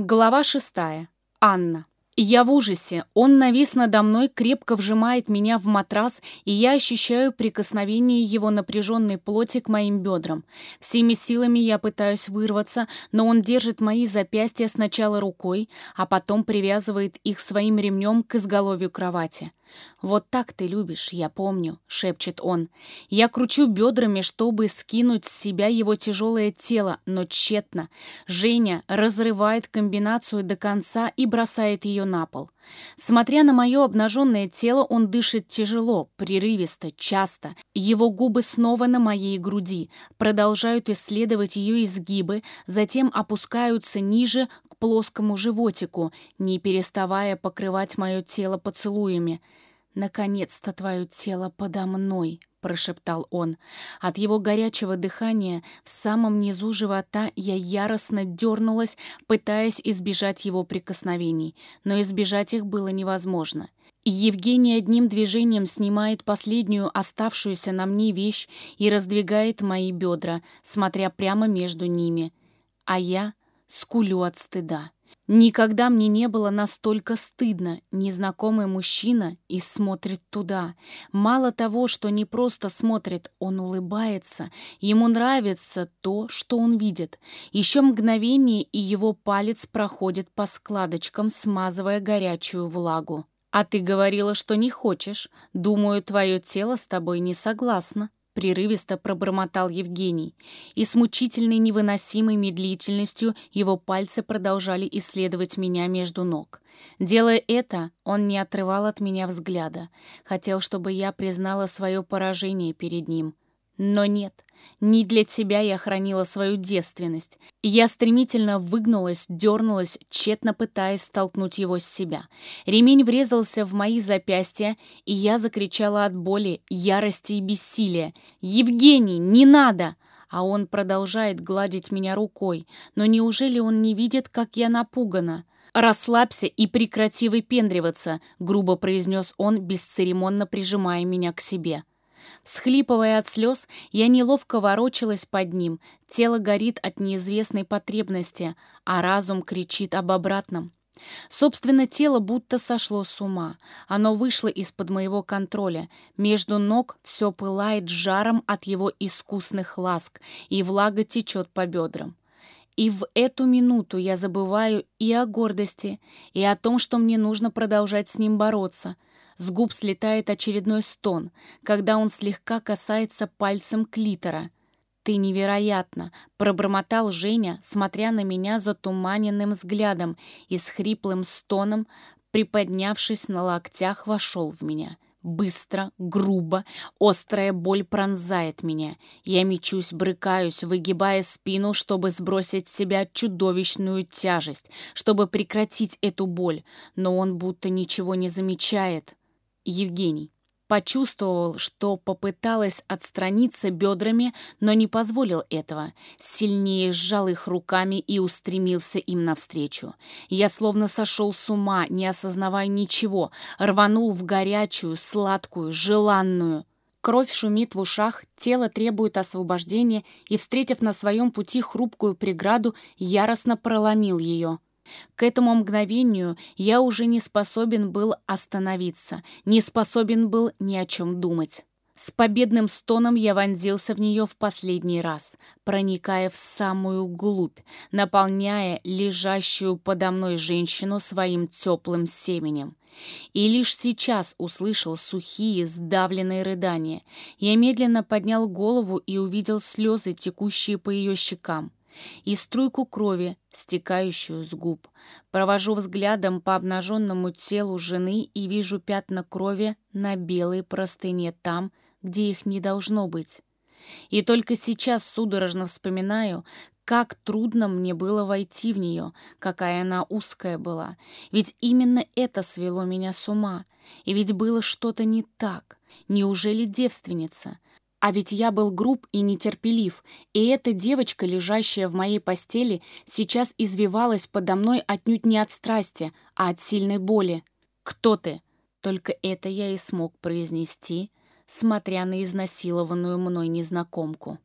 Глава шестая. Анна. Я в ужасе. Он навис надо мной, крепко вжимает меня в матрас, и я ощущаю прикосновение его напряженной плоти к моим бедрам. Всеми силами я пытаюсь вырваться, но он держит мои запястья сначала рукой, а потом привязывает их своим ремнем к изголовью кровати. «Вот так ты любишь, я помню», — шепчет он. Я кручу бедрами, чтобы скинуть с себя его тяжелое тело, но тщетно. Женя разрывает комбинацию до конца и бросает ее на пол. Смотря на мое обнаженное тело, он дышит тяжело, прерывисто, часто. Его губы снова на моей груди, продолжают исследовать ее изгибы, затем опускаются ниже к плоскому животику, не переставая покрывать мое тело поцелуями. «Наконец-то твое тело подо мной», — прошептал он. От его горячего дыхания в самом низу живота я яростно дернулась, пытаясь избежать его прикосновений, но избежать их было невозможно. Евгений одним движением снимает последнюю оставшуюся на мне вещь и раздвигает мои бедра, смотря прямо между ними. А я скулю от стыда. Никогда мне не было настолько стыдно. Незнакомый мужчина и смотрит туда. Мало того, что не просто смотрит, он улыбается. Ему нравится то, что он видит. Еще мгновение, и его палец проходит по складочкам, смазывая горячую влагу. «А ты говорила, что не хочешь. Думаю, твое тело с тобой не согласно» прерывисто пробормотал Евгений, и с мучительной невыносимой медлительностью его пальцы продолжали исследовать меня между ног. Делая это, он не отрывал от меня взгляда, хотел, чтобы я признала свое поражение перед ним. Но нет, не для тебя я хранила свою девственность. Я стремительно выгнулась, дернулась, тщетно пытаясь столкнуть его с себя. Ремень врезался в мои запястья, и я закричала от боли, ярости и бессилия. «Евгений, не надо!» А он продолжает гладить меня рукой. Но неужели он не видит, как я напугана? «Расслабься и прекрати выпендриваться», — грубо произнес он, бесцеремонно прижимая меня к себе. Схлипывая от слез, я неловко ворочалась под ним. Тело горит от неизвестной потребности, а разум кричит об обратном. Собственно, тело будто сошло с ума. Оно вышло из-под моего контроля. Между ног все пылает жаром от его искусных ласк, и влага течет по бедрам. И в эту минуту я забываю и о гордости, и о том, что мне нужно продолжать с ним бороться — с губ слетает очередной стон, когда он слегка касается пальцем клитора. «Ты невероятно!» — пробормотал Женя, смотря на меня затуманенным взглядом и с хриплым стоном, приподнявшись на локтях, вошел в меня. Быстро, грубо, острая боль пронзает меня. Я мечусь, брыкаюсь, выгибая спину, чтобы сбросить с себя чудовищную тяжесть, чтобы прекратить эту боль, но он будто ничего не замечает. Евгений. Почувствовал, что попыталась отстраниться бедрами, но не позволил этого. Сильнее сжал их руками и устремился им навстречу. Я словно сошел с ума, не осознавая ничего, рванул в горячую, сладкую, желанную. Кровь шумит в ушах, тело требует освобождения, и, встретив на своем пути хрупкую преграду, яростно проломил ее. К этому мгновению я уже не способен был остановиться, не способен был ни о чем думать. С победным стоном я вонзился в нее в последний раз, проникая в самую глубь, наполняя лежащую подо мной женщину своим теплым семенем. И лишь сейчас услышал сухие, сдавленные рыдания. Я медленно поднял голову и увидел слезы, текущие по ее щекам и струйку крови, стекающую с губ. Провожу взглядом по обнаженному телу жены и вижу пятна крови на белой простыне там, где их не должно быть. И только сейчас судорожно вспоминаю, как трудно мне было войти в нее, какая она узкая была. Ведь именно это свело меня с ума. И ведь было что-то не так. Неужели девственница? А ведь я был груб и нетерпелив, и эта девочка, лежащая в моей постели, сейчас извивалась подо мной отнюдь не от страсти, а от сильной боли. «Кто ты?» Только это я и смог произнести, смотря на изнасилованную мной незнакомку.